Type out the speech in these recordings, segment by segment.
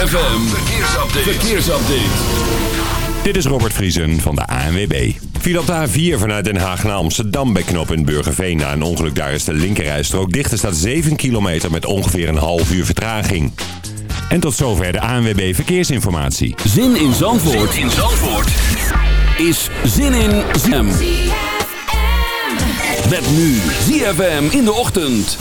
ZFM, verkeersupdate. verkeersupdate. Dit is Robert Vriesen van de ANWB. Viel op de A4 vanuit Den Haag naar Amsterdam bij knop in Burgerveen. Na een ongeluk daar is de linkerrijstrook dicht. Er staat 7 kilometer met ongeveer een half uur vertraging. En tot zover de ANWB Verkeersinformatie. Zin in Zandvoort, zin in Zandvoort. is Zin in ZFM. Met nu ZFM in de ochtend.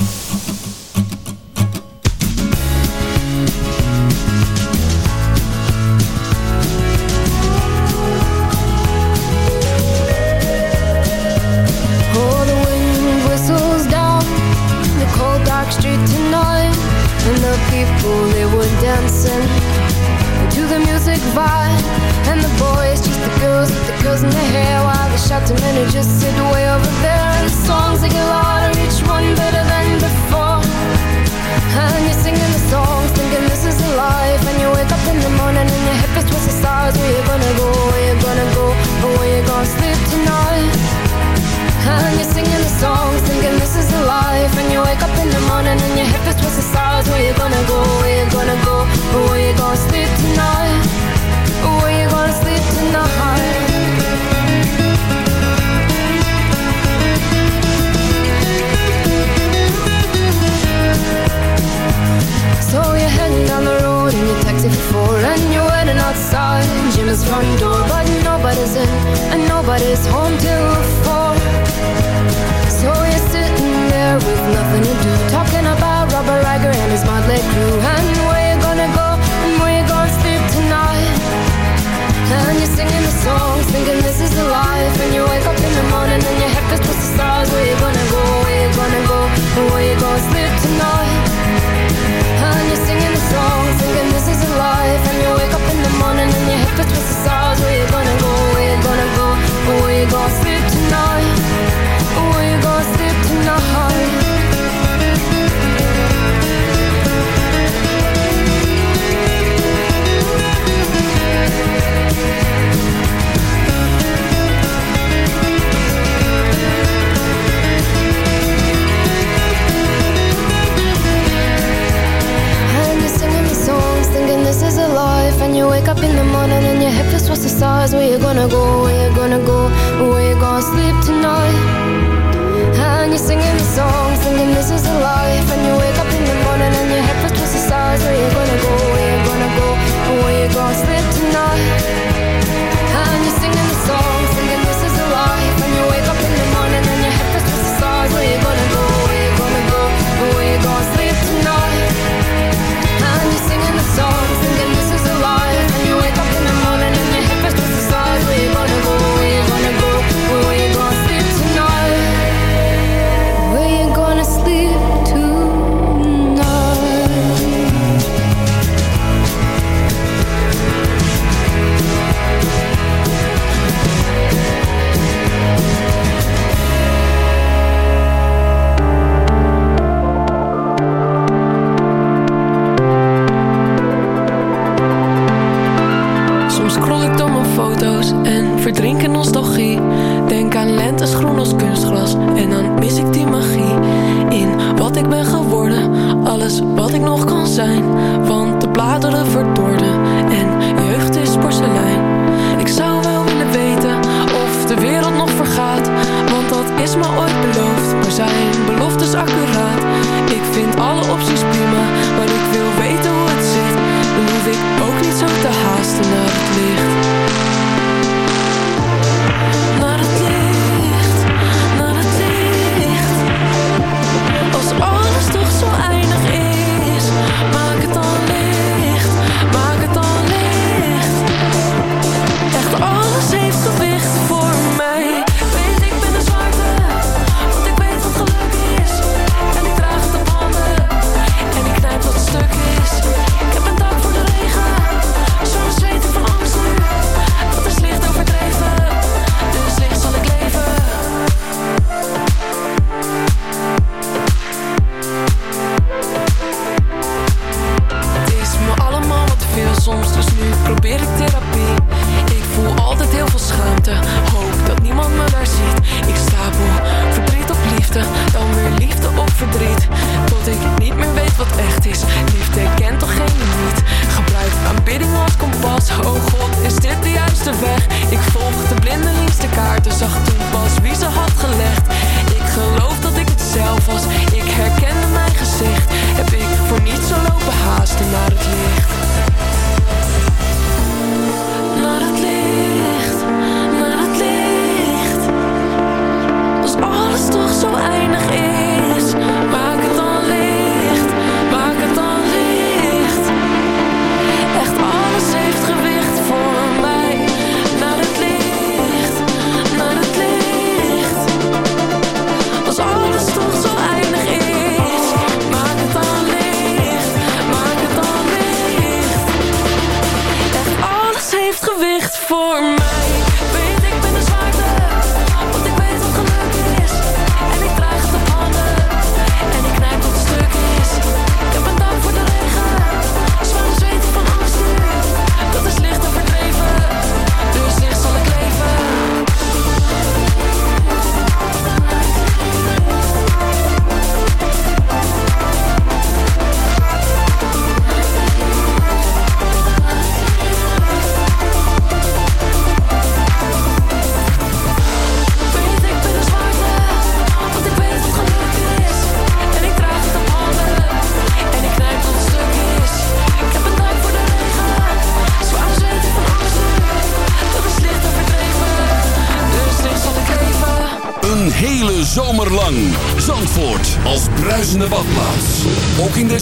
nobody's home to afford So you're sitting there with nothing to do Talking about Robert Riker and his motley crew of ervoor door. Bruisende badplaats. Ook in de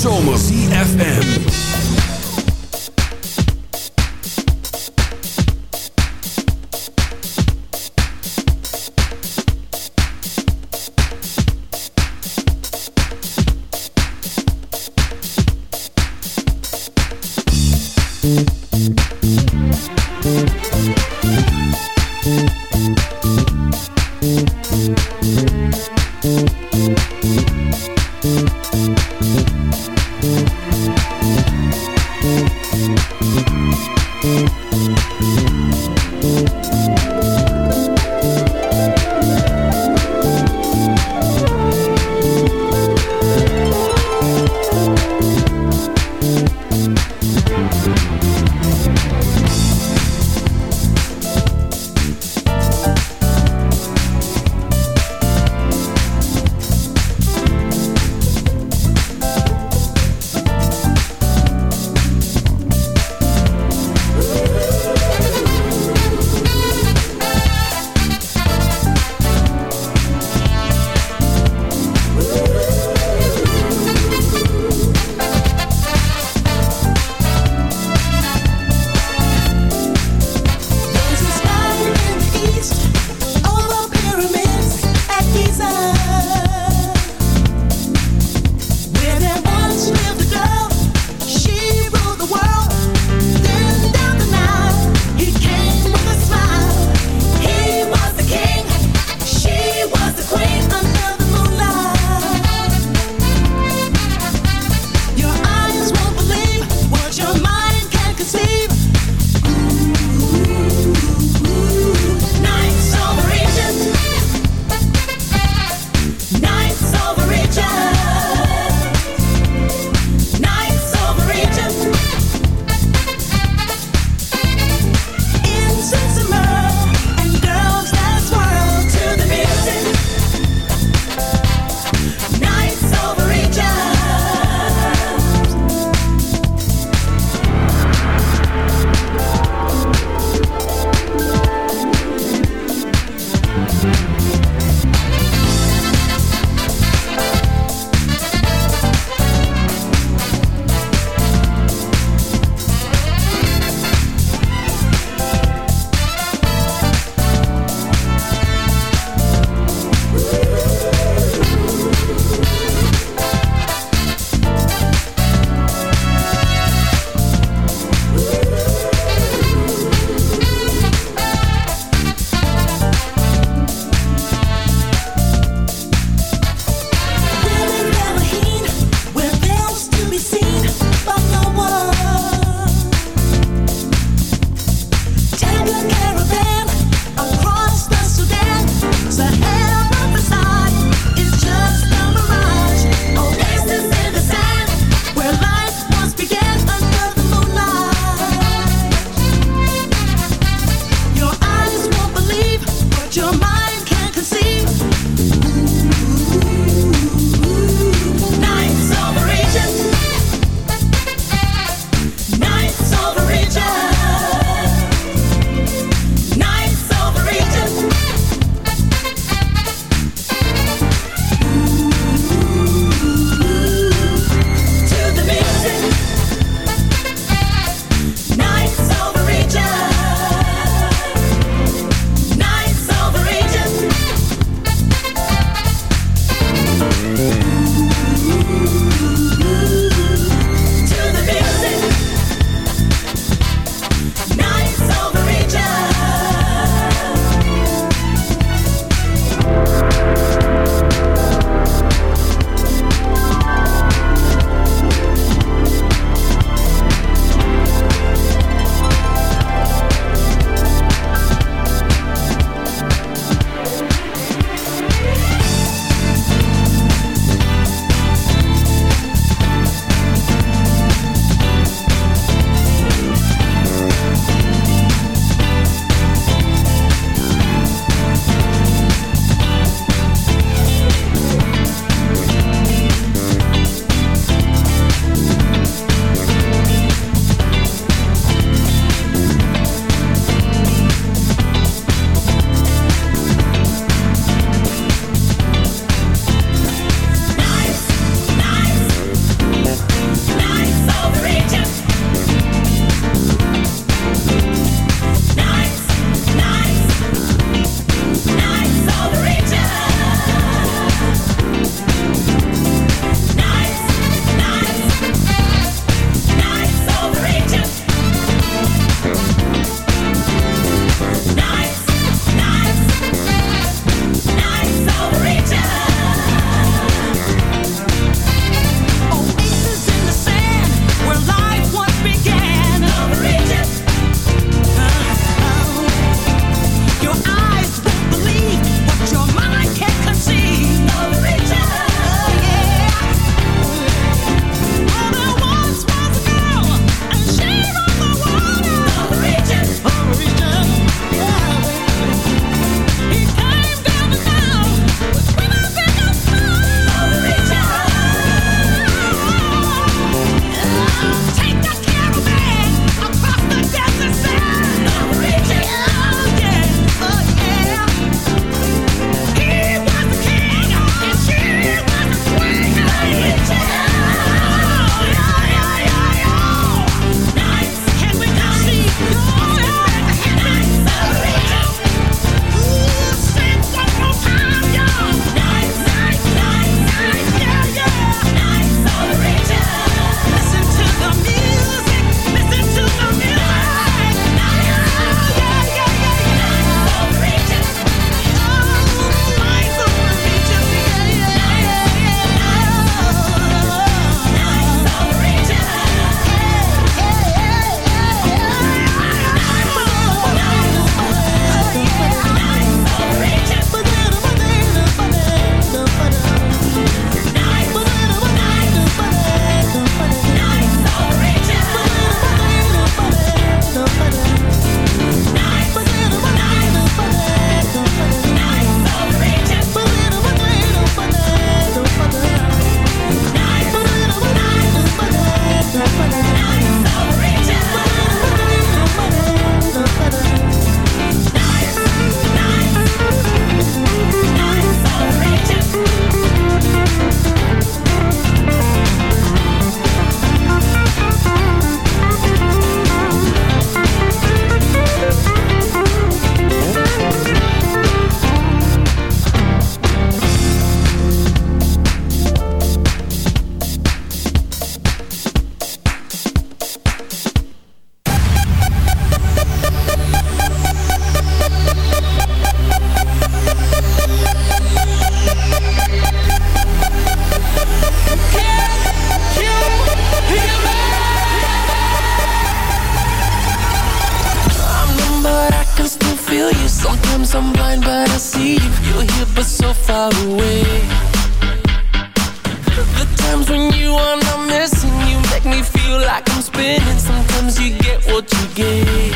I'm. Sometimes you get what you get.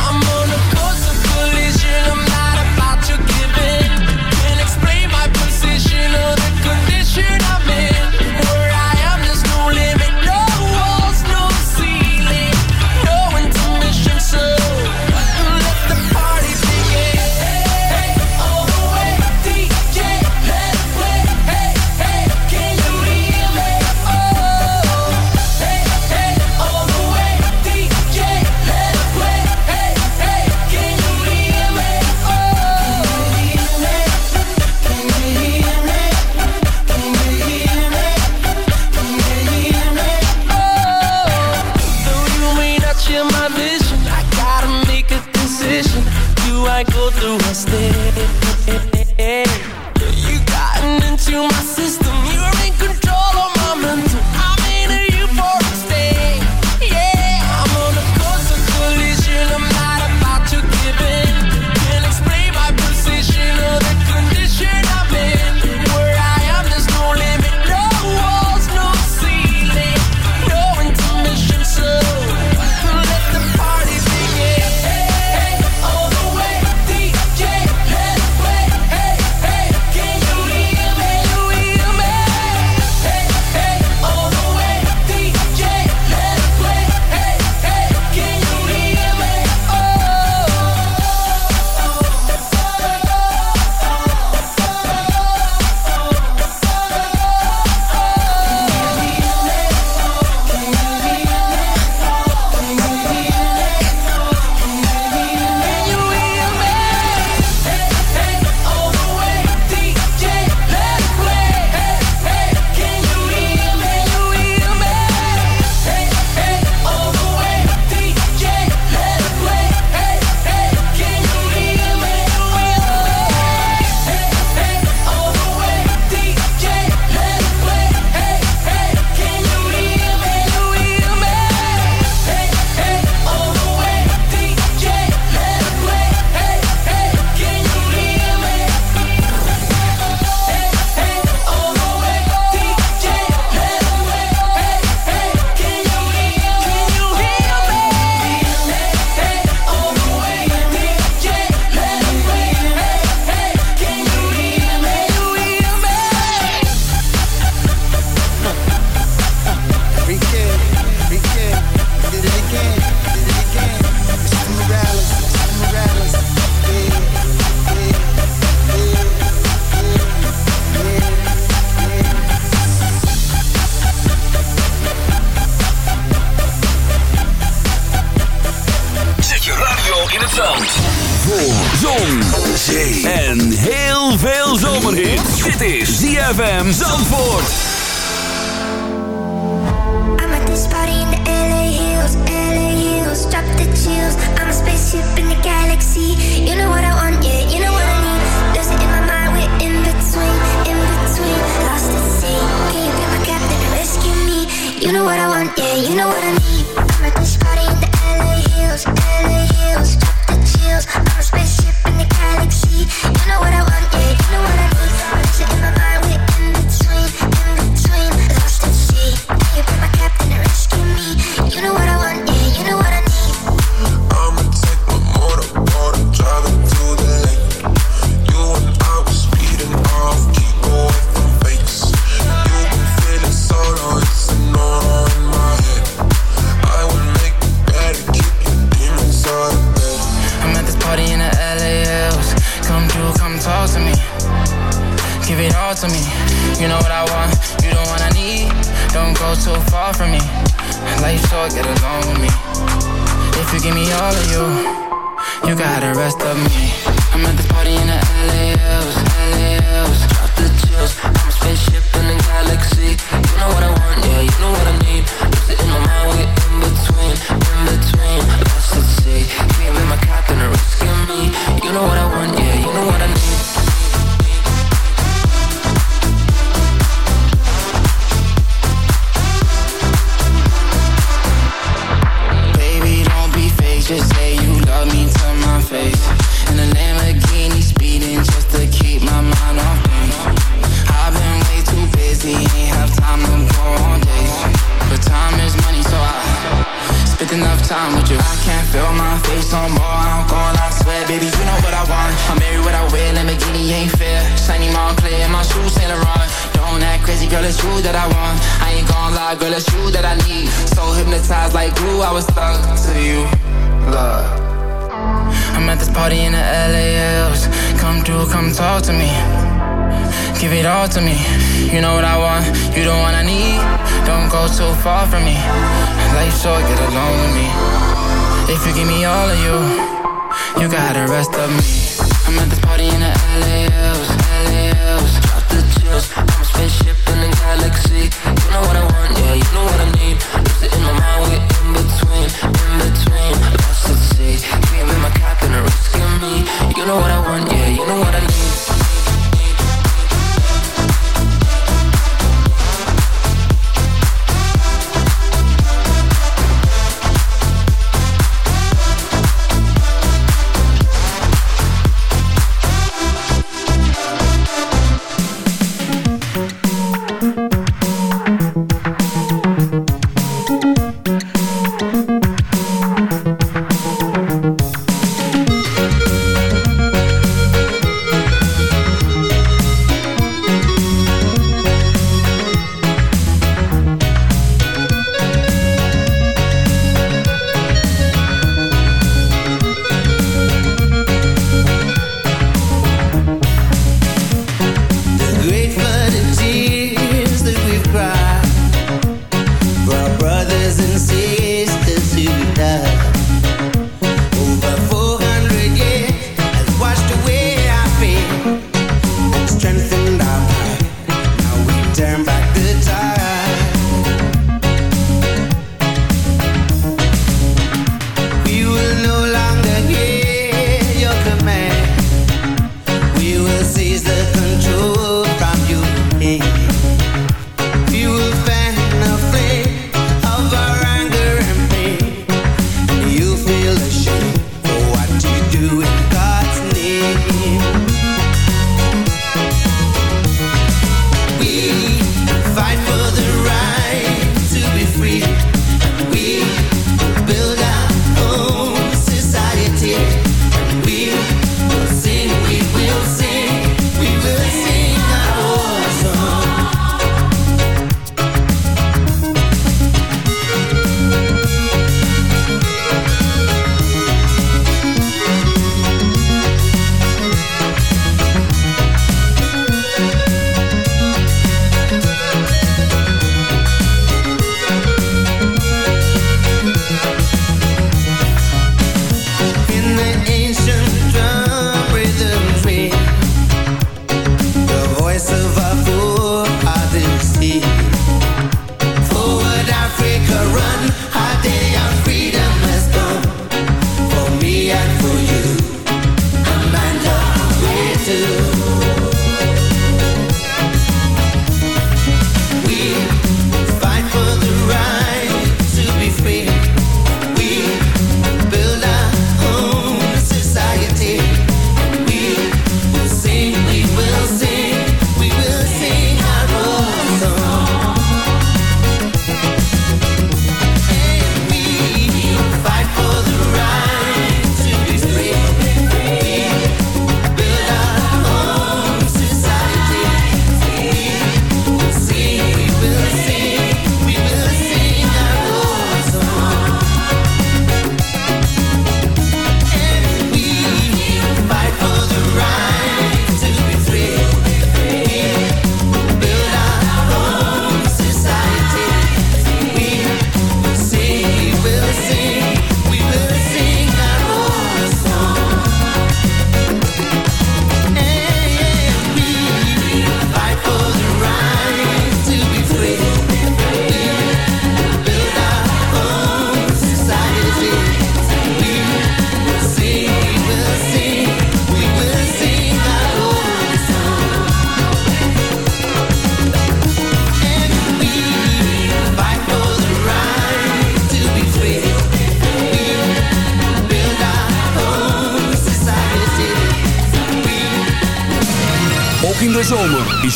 I'm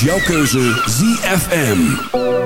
jouw keuze ZFM.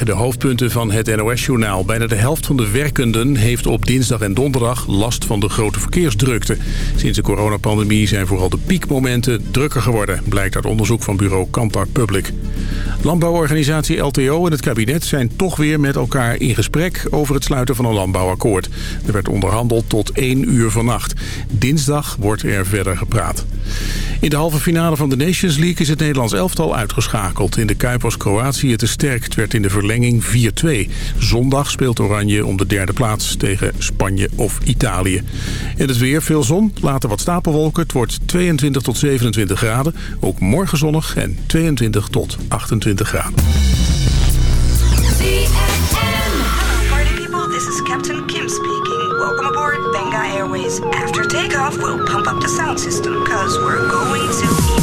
De hoofdpunten van het NOS-journaal. Bijna de helft van de werkenden heeft op dinsdag en donderdag last van de grote verkeersdrukte. Sinds de coronapandemie zijn vooral de piekmomenten drukker geworden, blijkt uit onderzoek van bureau Kantar Public. Landbouworganisatie LTO en het kabinet zijn toch weer met elkaar in gesprek over het sluiten van een landbouwakkoord. Er werd onderhandeld tot 1 uur vannacht. Dinsdag wordt er verder gepraat. In de halve finale van de Nations League is het Nederlands elftal uitgeschakeld. In de Kuip was Kroatië te sterk. Het werd in de verlenging 4-2. Zondag speelt Oranje om de derde plaats tegen Spanje of Italië. In het weer veel zon, later wat stapelwolken. Het wordt 22 tot 27 graden. Ook morgen zonnig en 22 tot 28 graden. After takeoff, we'll pump up the sound system, cause we're going to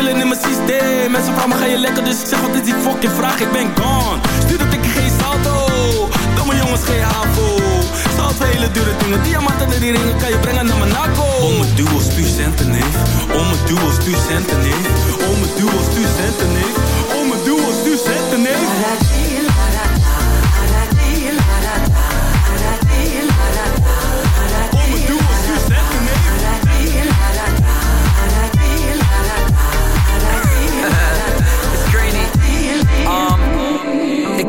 pillen in mijn systeem Mensen vragen me, ga je lekker? Dus ik zeg, wat is die fucking vraag? Ik ben gone Stuur dat ik geen salto Domme jongens, geen havo twee hele dure dingen. Diamanten en die ringen kan je brengen naar Monaco. Om het duo, stuur centen, neef. Om het duo, stuur centen, neef. Om het duo, stuur centen, neef.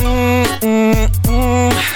mm, mm. Mm,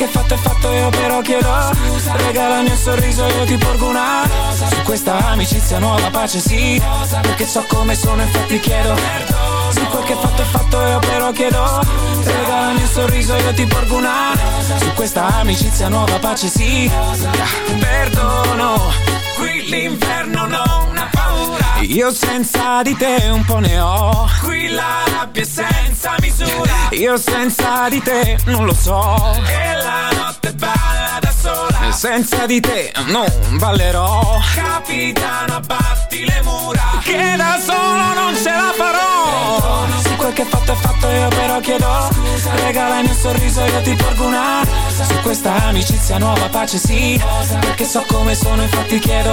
che fatto è fatto io però chiedo. Scusa Regalami un sorriso io ti porgo una. Rosa Su questa amicizia nuova pace sì rosa Perché so come sono infatti chiedo. Perdono Se quel che fatto è fatto io però chiedo. Scusa Regalami un sorriso io ti porgo una. Rosa Su questa amicizia nuova pace sì. Rosa Perdono Qui l'inferno non ha Io senza di te un po' ne ho. Qui la rabbia è senza misura. Io senza di te non lo so. E la notte balla da sola. Senza di te non ballerò. Capitano abbatti le mura. Che da solo non ce la farò. Se quel che fatto è fatto io però chiedo Scusa. Regalami un sorriso io ti porgo una rosa. Su questa amicizia nuova pace sì. Rosa. Perché so come sono infatti chiedo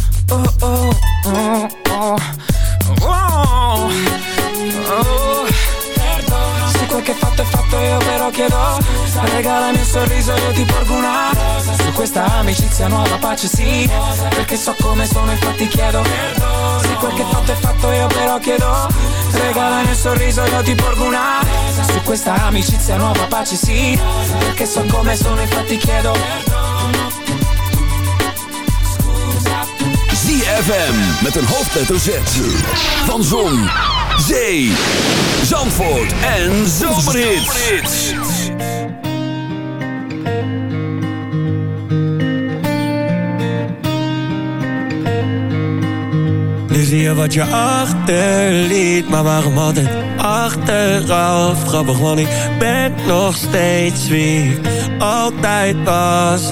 chiedo Regalami un sorriso io ti porgo una Su questa amicizia nuova pace sì Perché so come sono infatti chiedo Se quel che fatto è fatto io però chiedo. Regalami un sorriso io ti porgo una Su questa amicizia nuova pace sì Perché so come sono infatti chiedo ZFM met een hoofdletter Z. Van Zon, Zee, Zandvoort en Zomerhits. Nu zie je wat je achterliet, maar waarom altijd achteraf? Grappig, want ik ben nog steeds wie altijd was.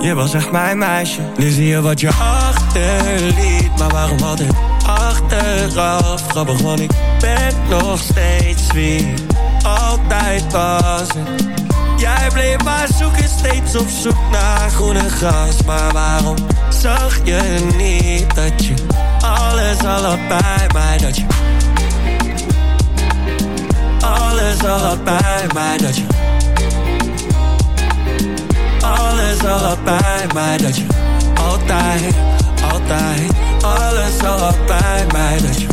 Je was echt mijn meisje Nu zie je wat je achterliet Maar waarom altijd achteraf Grappig, want ik ben nog steeds wie Altijd was Jij bleef maar zoeken, steeds op zoek naar groene gras. Maar waarom zag je niet dat je alles al had bij mij? Dat je alles al had bij mij. Dat je alles al had bij mij. Dat je altijd, altijd alles al had bij mij. Dat je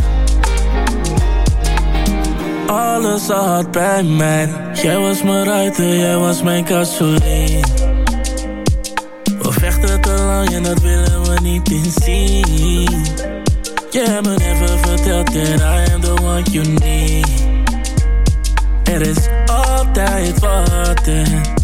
alles al had bij mij. Jij was mijn ruiter, jij was mijn gasoline. We vechten te lang en dat willen we niet inzien. Je hebt me never verteld that I am the one you need. Er is altijd wat en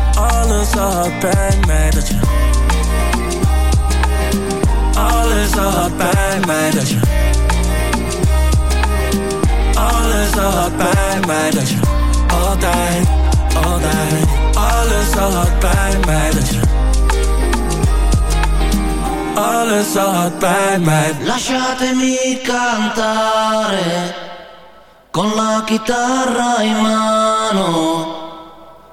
alles had bij mij? Dat je alles had bij mij? Dat je alles had bij mij? Dat je altijd, altijd alles had bij mij? Dat je alles had bij mij. Lasciatemi cantare con la chitarra in mano.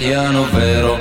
Italiano vero.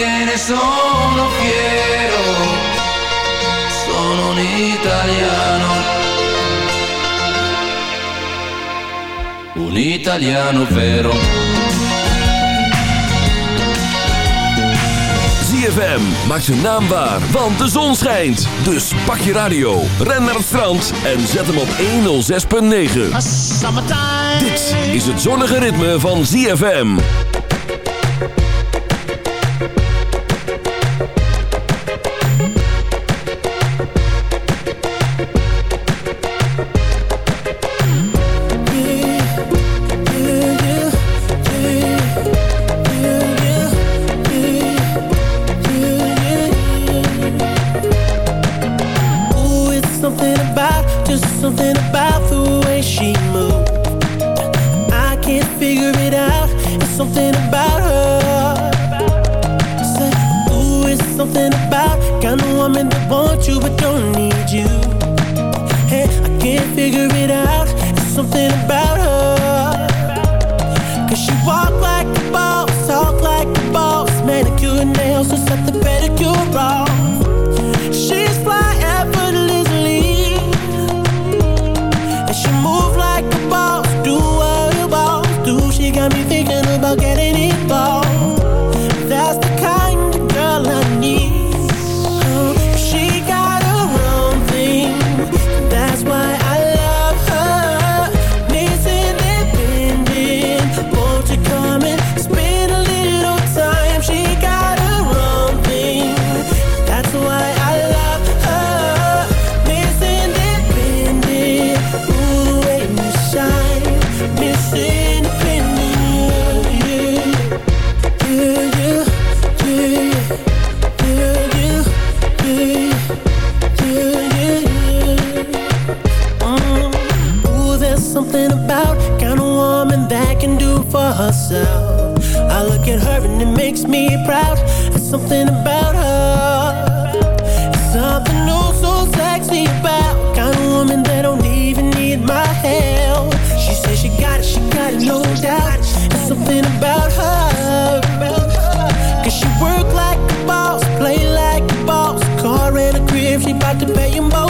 Perché ne sono fiero, sono un italiano, un italiano vero. ZFM maakt zijn naam waar, want de zon schijnt. Dus pak je radio, ren naar het strand en zet hem op 106.9. Dit is het zonnige ritme van ZFM. Figure it out. It's something about her. Say, ooh, it's something about kind of woman that wants you but don't need you. Hey, I can't figure it out. It's something about her. Cause she walk like a boss, talk like a boss. Manicure nails, just set the pedicure off. And it makes me proud. There's something about her. It's something new, so sexy about kind of woman that don't even need my help. She says she got it, she got it, no doubt. There's something about her. Cause she work like a boss, play like a boss. Car and a crib, she bout to pay them both